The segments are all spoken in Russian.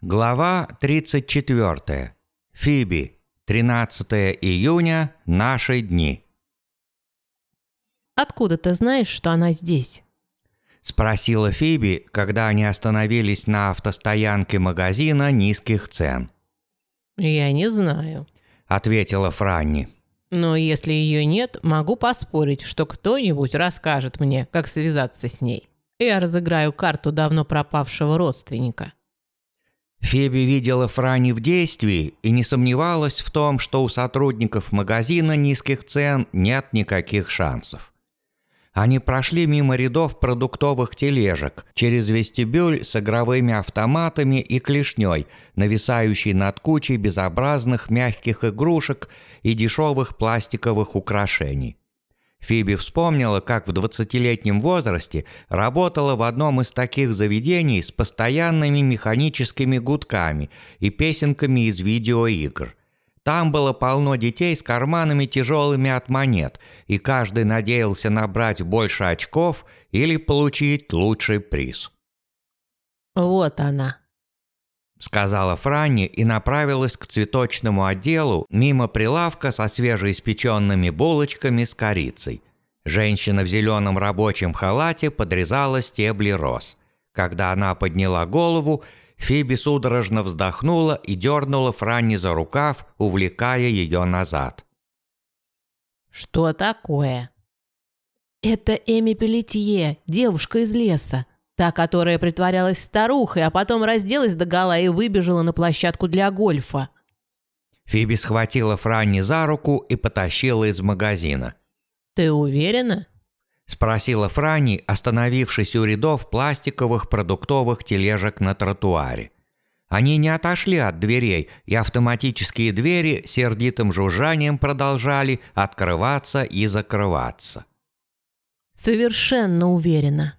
Глава 34. Фиби. 13 июня. Наши дни. «Откуда ты знаешь, что она здесь?» Спросила Фиби, когда они остановились на автостоянке магазина низких цен. «Я не знаю». Ответила Франни. «Но если ее нет, могу поспорить, что кто-нибудь расскажет мне, как связаться с ней. Я разыграю карту давно пропавшего родственника». Феби видела Франи в действии и не сомневалась в том, что у сотрудников магазина низких цен нет никаких шансов. Они прошли мимо рядов продуктовых тележек, через вестибюль с игровыми автоматами и клешней, нависающей над кучей безобразных мягких игрушек и дешевых пластиковых украшений. Фиби вспомнила, как в 20-летнем возрасте работала в одном из таких заведений с постоянными механическими гудками и песенками из видеоигр. Там было полно детей с карманами тяжелыми от монет, и каждый надеялся набрать больше очков или получить лучший приз. «Вот она», — сказала Франни и направилась к цветочному отделу мимо прилавка со свежеиспеченными булочками с корицей. Женщина в зеленом рабочем халате подрезала стебли роз. Когда она подняла голову, Фиби судорожно вздохнула и дернула Франни за рукав, увлекая ее назад. «Что такое?» «Это Эми Пелетье, девушка из леса. Та, которая притворялась старухой, а потом разделась догола и выбежала на площадку для гольфа. Фиби схватила Франни за руку и потащила из магазина. «Ты уверена?» – спросила Франни, остановившись у рядов пластиковых продуктовых тележек на тротуаре. Они не отошли от дверей, и автоматические двери сердитым жужжанием продолжали открываться и закрываться. «Совершенно уверена»,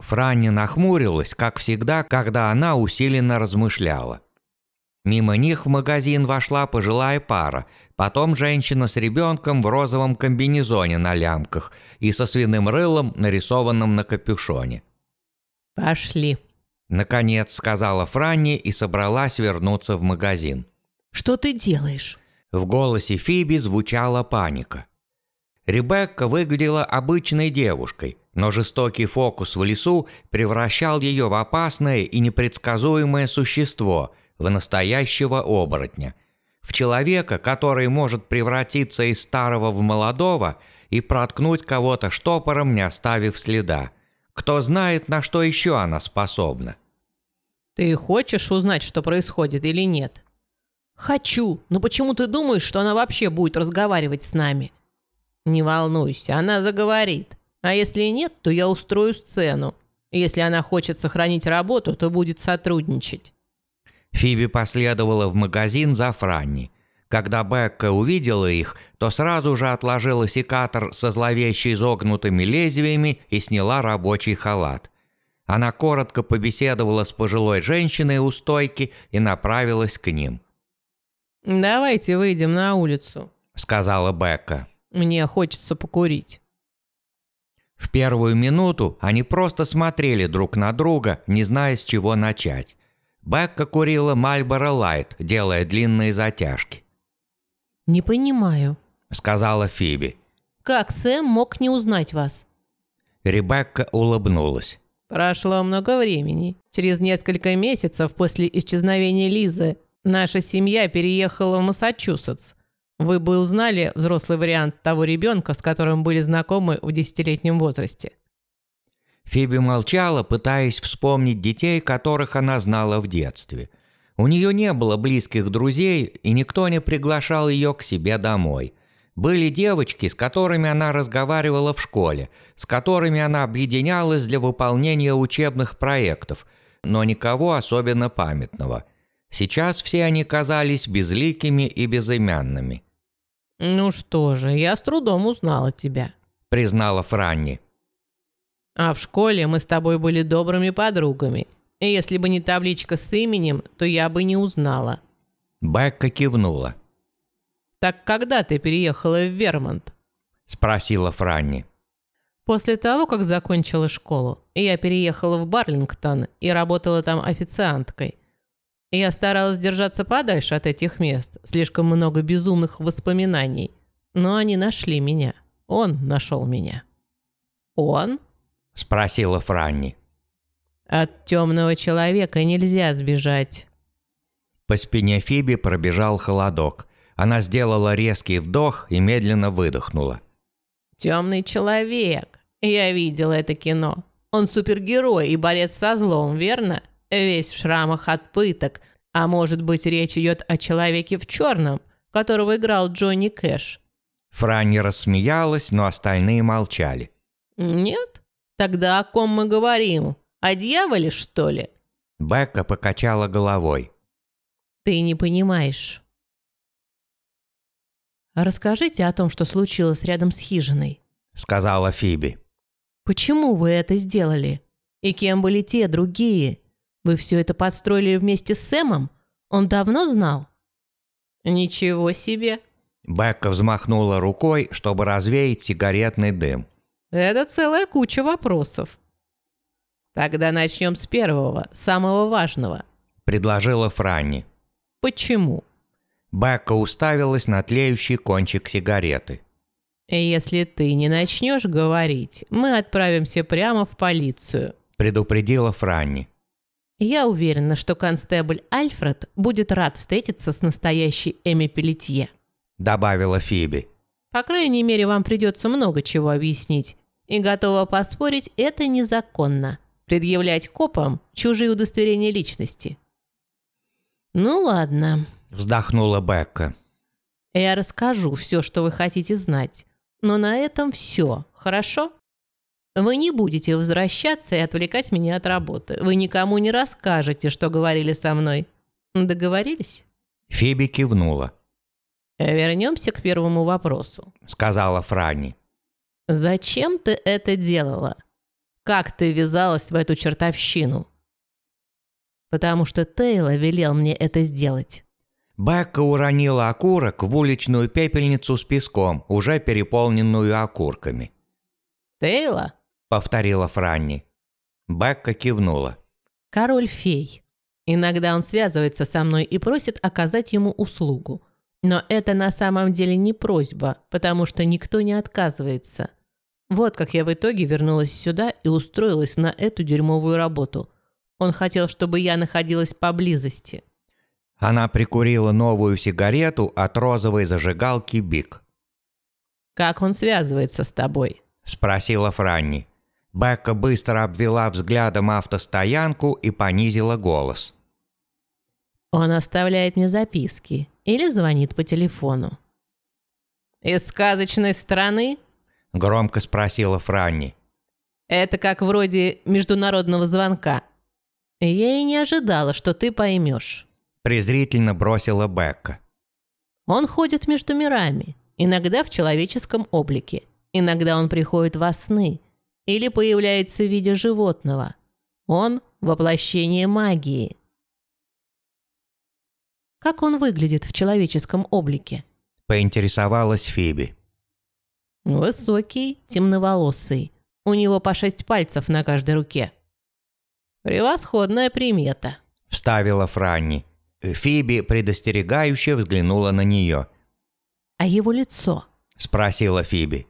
Франни нахмурилась, как всегда, когда она усиленно размышляла. Мимо них в магазин вошла пожилая пара, потом женщина с ребенком в розовом комбинезоне на лямках и со свиным рылом, нарисованным на капюшоне. «Пошли», — наконец сказала Франни и собралась вернуться в магазин. «Что ты делаешь?» В голосе Фиби звучала паника. Ребекка выглядела обычной девушкой, но жестокий фокус в лесу превращал ее в опасное и непредсказуемое существо, в настоящего оборотня. В человека, который может превратиться из старого в молодого и проткнуть кого-то штопором, не оставив следа. Кто знает, на что еще она способна. «Ты хочешь узнать, что происходит или нет?» «Хочу, но почему ты думаешь, что она вообще будет разговаривать с нами?» «Не волнуйся, она заговорит. А если нет, то я устрою сцену. Если она хочет сохранить работу, то будет сотрудничать». Фиби последовала в магазин за Франни. Когда Бекка увидела их, то сразу же отложила секатор со зловеще изогнутыми лезвиями и сняла рабочий халат. Она коротко побеседовала с пожилой женщиной у стойки и направилась к ним. «Давайте выйдем на улицу», — сказала Бекка. Мне хочется покурить». В первую минуту они просто смотрели друг на друга, не зная, с чего начать. Бекка курила Мальборо Лайт, делая длинные затяжки. «Не понимаю», — сказала Фиби. «Как Сэм мог не узнать вас?» Ребекка улыбнулась. «Прошло много времени. Через несколько месяцев после исчезновения Лизы наша семья переехала в Массачусетс. Вы бы узнали взрослый вариант того ребенка, с которым были знакомы в десятилетнем возрасте. Фиби молчала, пытаясь вспомнить детей, которых она знала в детстве. У нее не было близких друзей, и никто не приглашал ее к себе домой. Были девочки, с которыми она разговаривала в школе, с которыми она объединялась для выполнения учебных проектов, но никого особенно памятного. Сейчас все они казались безликими и безымянными. «Ну что же, я с трудом узнала тебя», — признала Франни. «А в школе мы с тобой были добрыми подругами. И если бы не табличка с именем, то я бы не узнала». Бекка кивнула. «Так когда ты переехала в Вермонт?» — спросила Франни. «После того, как закончила школу, я переехала в Барлингтон и работала там официанткой. Я старалась держаться подальше от этих мест. Слишком много безумных воспоминаний. Но они нашли меня. Он нашел меня. Он? Спросила Франни. От темного человека нельзя сбежать. По спине Фиби пробежал холодок. Она сделала резкий вдох и медленно выдохнула. «Темный человек. Я видела это кино. Он супергерой и борец со злом, верно? Весь в шрамах от пыток. А может быть, речь идет о человеке в черном, которого играл Джонни Кэш?» Франни рассмеялась, но остальные молчали. «Нет? Тогда о ком мы говорим? О дьяволе, что ли?» Бекка покачала головой. «Ты не понимаешь». «Расскажите о том, что случилось рядом с хижиной», — сказала Фиби. «Почему вы это сделали? И кем были те другие? Вы все это подстроили вместе с Сэмом? Он давно знал?» «Ничего себе!» Бекка взмахнула рукой, чтобы развеять сигаретный дым. «Это целая куча вопросов». «Тогда начнем с первого, самого важного», — предложила Франни. «Почему?» Бекка уставилась на тлеющий кончик сигареты. «Если ты не начнешь говорить, мы отправимся прямо в полицию», – предупредила Франни. «Я уверена, что констебль Альфред будет рад встретиться с настоящей Эми Пелетье», – добавила Фиби. «По крайней мере, вам придется много чего объяснить. И готова поспорить, это незаконно. Предъявлять копам чужие удостоверения личности». «Ну ладно», Вздохнула Бекка. Я расскажу все, что вы хотите знать. Но на этом все, хорошо? Вы не будете возвращаться и отвлекать меня от работы. Вы никому не расскажете, что говорили со мной. Договорились?» Фиби кивнула. «Вернемся к первому вопросу», — сказала Франни. «Зачем ты это делала? Как ты ввязалась в эту чертовщину?» «Потому что Тейлор велел мне это сделать». Бекка уронила окурок в уличную пепельницу с песком, уже переполненную окурками. «Тейла?» — повторила Франни. Бекка кивнула. «Король-фей. Иногда он связывается со мной и просит оказать ему услугу. Но это на самом деле не просьба, потому что никто не отказывается. Вот как я в итоге вернулась сюда и устроилась на эту дерьмовую работу. Он хотел, чтобы я находилась поблизости». Она прикурила новую сигарету от розовой зажигалки Бик. «Как он связывается с тобой?» – спросила Франни. Бекка быстро обвела взглядом автостоянку и понизила голос. «Он оставляет мне записки или звонит по телефону». «Из сказочной страны?» – громко спросила Франни. «Это как вроде международного звонка. Я и не ожидала, что ты поймешь» презрительно бросила Бекка. Он ходит между мирами, иногда в человеческом облике, иногда он приходит во сны или появляется в виде животного. Он – воплощение магии. Как он выглядит в человеческом облике? Поинтересовалась Фиби. Высокий, темноволосый. У него по шесть пальцев на каждой руке. Превосходная примета. Вставила Франни. Фиби предостерегающе взглянула на нее. «А его лицо?» – спросила Фиби.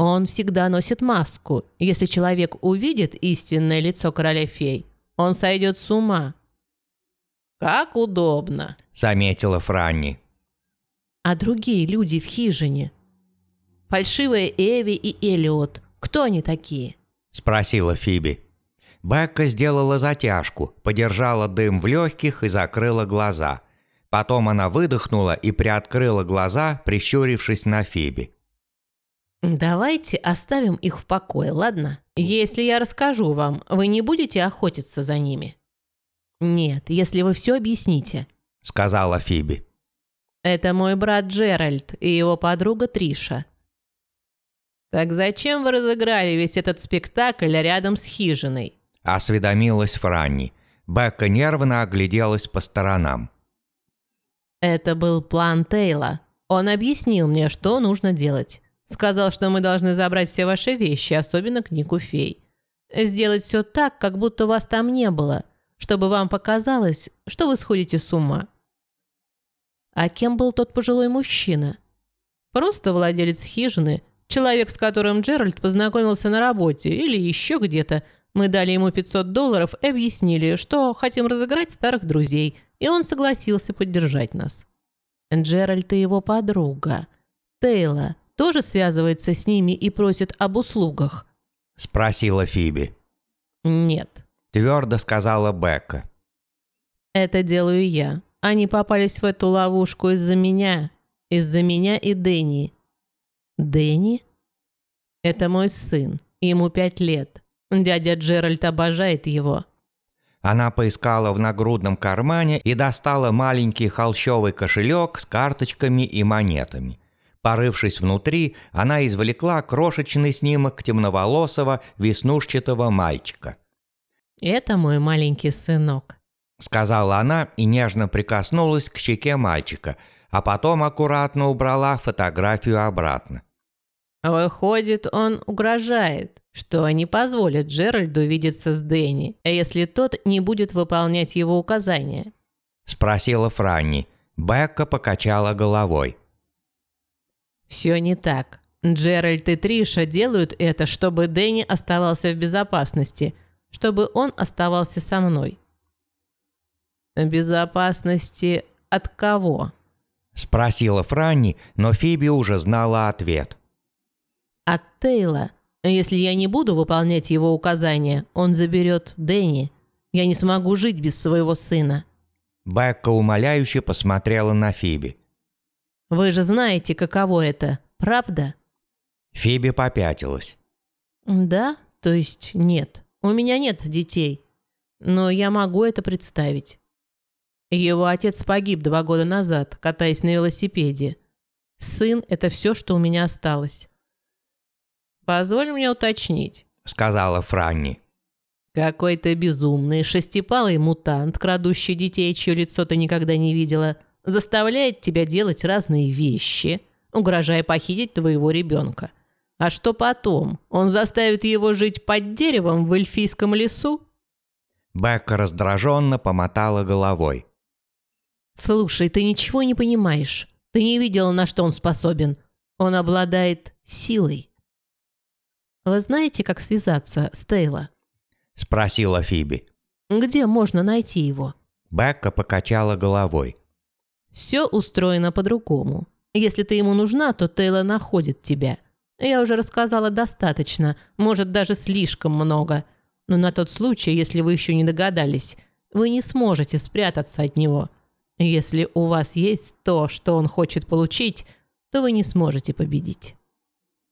«Он всегда носит маску. Если человек увидит истинное лицо короля фей, он сойдет с ума». «Как удобно», – заметила Франни. «А другие люди в хижине? Фальшивая Эви и Элиот. Кто они такие?» – спросила Фиби. Бекка сделала затяжку, подержала дым в легких и закрыла глаза. Потом она выдохнула и приоткрыла глаза, прищурившись на Фиби. «Давайте оставим их в покое, ладно? Если я расскажу вам, вы не будете охотиться за ними?» «Нет, если вы все объясните», — сказала Фиби. «Это мой брат Джеральд и его подруга Триша». «Так зачем вы разыграли весь этот спектакль рядом с хижиной?» осведомилась Франни. Бекка нервно огляделась по сторонам. «Это был план Тейла. Он объяснил мне, что нужно делать. Сказал, что мы должны забрать все ваши вещи, особенно книгу фей. Сделать все так, как будто вас там не было. чтобы вам показалось, что вы сходите с ума. А кем был тот пожилой мужчина? Просто владелец хижины, человек, с которым Джеральд познакомился на работе или еще где-то. Мы дали ему 500 долларов и объяснили, что хотим разыграть старых друзей, и он согласился поддержать нас. Джеральд и его подруга. Тейла тоже связывается с ними и просит об услугах. Спросила Фиби. Нет. Твердо сказала Бекка. Это делаю я. Они попались в эту ловушку из-за меня. Из-за меня и Дэнни. Дэнни? Это мой сын. Ему пять лет. Дядя Джеральд обожает его. Она поискала в нагрудном кармане и достала маленький холщовый кошелек с карточками и монетами. Порывшись внутри, она извлекла крошечный снимок темноволосого веснушчатого мальчика. «Это мой маленький сынок», — сказала она и нежно прикоснулась к щеке мальчика, а потом аккуратно убрала фотографию обратно. «Выходит, он угрожает, что не позволит Джеральду видеться с Дэнни, если тот не будет выполнять его указания?» — спросила Франни. Бекка покачала головой. «Все не так. Джеральд и Триша делают это, чтобы Дэнни оставался в безопасности, чтобы он оставался со мной». «Безопасности от кого?» – спросила Франни, но Фиби уже знала ответ. «От Тейла. Если я не буду выполнять его указания, он заберет Дэнни. Я не смогу жить без своего сына». Бекка умоляюще посмотрела на Фиби. Вы же знаете, каково это, правда?» Фиби попятилась. «Да, то есть нет. У меня нет детей. Но я могу это представить. Его отец погиб два года назад, катаясь на велосипеде. Сын – это все, что у меня осталось. «Позволь мне уточнить», – сказала Франни. «Какой-то безумный, шестипалый мутант, крадущий детей, чье лицо ты никогда не видела – заставляет тебя делать разные вещи, угрожая похитить твоего ребенка. А что потом? Он заставит его жить под деревом в эльфийском лесу? Бекка раздраженно помотала головой. «Слушай, ты ничего не понимаешь. Ты не видела, на что он способен. Он обладает силой». «Вы знаете, как связаться с Тейла?» – спросила Фиби. «Где можно найти его?» Бекка покачала головой. Все устроено по-другому. Если ты ему нужна, то Тейла находит тебя. Я уже рассказала достаточно, может, даже слишком много. Но на тот случай, если вы еще не догадались, вы не сможете спрятаться от него. Если у вас есть то, что он хочет получить, то вы не сможете победить.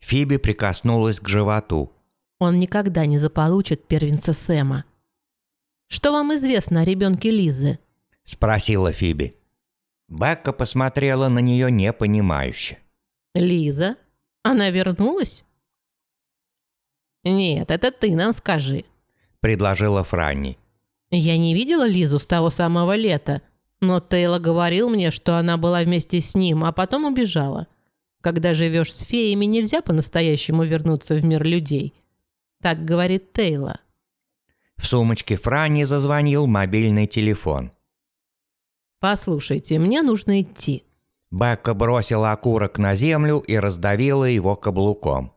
Фиби прикоснулась к животу. Он никогда не заполучит первенца Сэма. «Что вам известно о ребенке Лизы?» – спросила Фиби. Бекка посмотрела на нее непонимающе. «Лиза? Она вернулась?» «Нет, это ты нам скажи», — предложила Франни. «Я не видела Лизу с того самого лета, но Тейло говорил мне, что она была вместе с ним, а потом убежала. Когда живешь с феями, нельзя по-настоящему вернуться в мир людей. Так говорит Тейло». В сумочке Франни зазвонил мобильный телефон. «Послушайте, мне нужно идти». Бекка бросила окурок на землю и раздавила его каблуком.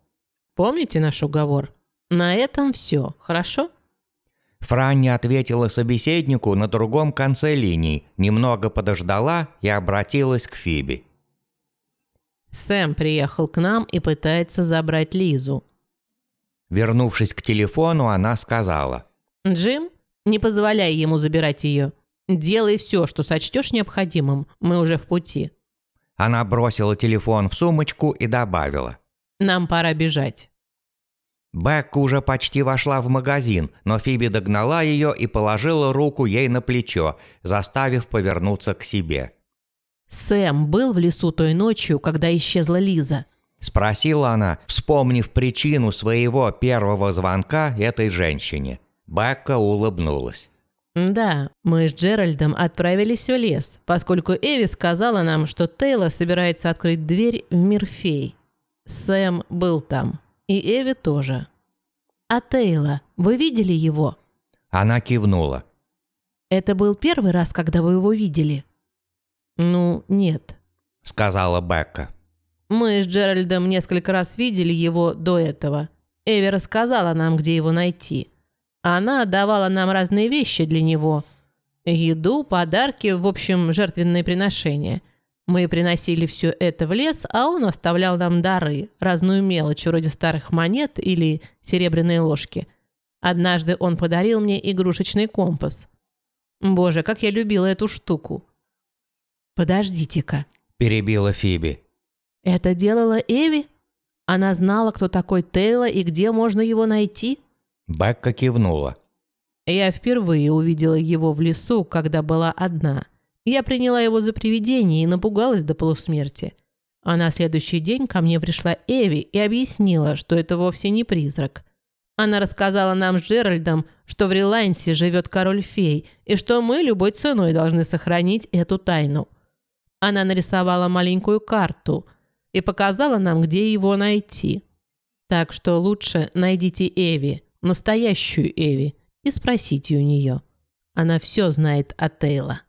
«Помните наш уговор? На этом все, хорошо?» Франни ответила собеседнику на другом конце линии, немного подождала и обратилась к Фиби. «Сэм приехал к нам и пытается забрать Лизу». Вернувшись к телефону, она сказала. «Джим, не позволяй ему забирать ее. Делай все, что сочтешь необходимым. Мы уже в пути». Она бросила телефон в сумочку и добавила. «Нам пора бежать». Бекка уже почти вошла в магазин, но Фиби догнала ее и положила руку ей на плечо, заставив повернуться к себе. «Сэм был в лесу той ночью, когда исчезла Лиза?» Спросила она, вспомнив причину своего первого звонка этой женщине. Бекка улыбнулась. «Да, мы с Джеральдом отправились в лес, поскольку Эви сказала нам, что Тейла собирается открыть дверь в мир фей. Сэм был там. И Эви тоже. А Тейла, вы видели его?» Она кивнула. Это был первый раз, когда вы его видели?» «Ну, нет», — сказала Бекка. «Мы с Джеральдом несколько раз видели его до этого. Эви рассказала нам, где его найти. Она давала нам разные вещи для него. Еду, подарки, в общем, жертвенные приношения. Мы приносили все это в лес, а он оставлял нам дары, разную мелочь, вроде старых монет или серебряные ложки. Однажды он подарил мне игрушечный компас. Боже, как я любила эту штуку. «Подождите-ка», — перебила Фиби. «Это делала Эви? Она знала, кто такой Тейла и где можно его найти?» Бекка кивнула. «Я впервые увидела его в лесу, когда была одна. Я приняла его за привидение и напугалась до полусмерти. А на следующий день ко мне пришла Эви и объяснила, что это вовсе не призрак. Она рассказала нам с Джеральдом, что в Релайнсе живет король-фей, и что мы любой ценой должны сохранить эту тайну. Она нарисовала маленькую карту и показала нам, где его найти. Так что лучше найдите Эви, настоящую Эви, и спросите у нее. Она все знает о Тейла.